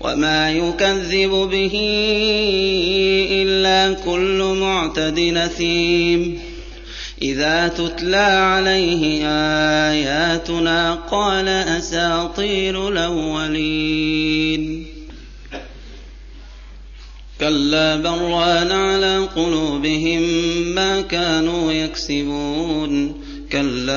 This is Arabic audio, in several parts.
وما يكذب به إلا كل معتد نثيم إذا تتلى عليه آياتنا قال أساطير الأولين كلا بران على قلوبهم ما كانوا يكسبون كلا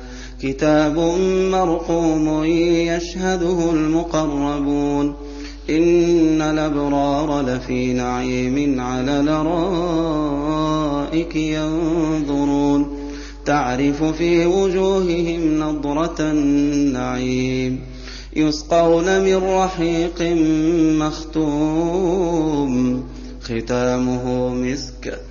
كتاب مرقوم يشهده المقربون إن الأبرار لفي نعيم على الأرائك ينظرون. تعرف في وجوههم نضرة النعيم. يسقون من رحيق مختوم. ختامه مسك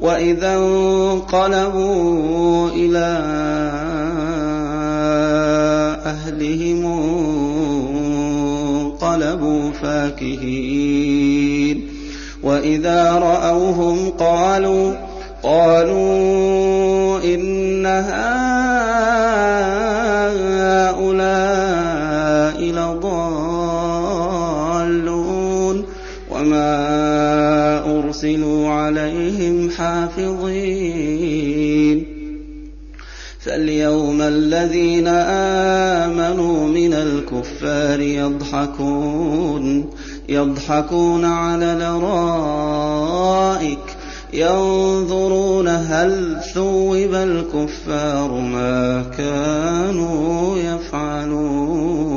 وإذا انقلبوا إلى أهلهم انقلبوا فاكهين. وإذا رأوهم قالوا قالوا إن هؤلاء أرسلوا عليهم حافظين. فاليوم الذين آمنوا من الكفار يضحكون يضحكون على الأرائك ينظرون هل ثوب الكفار ما كانوا يفعلون.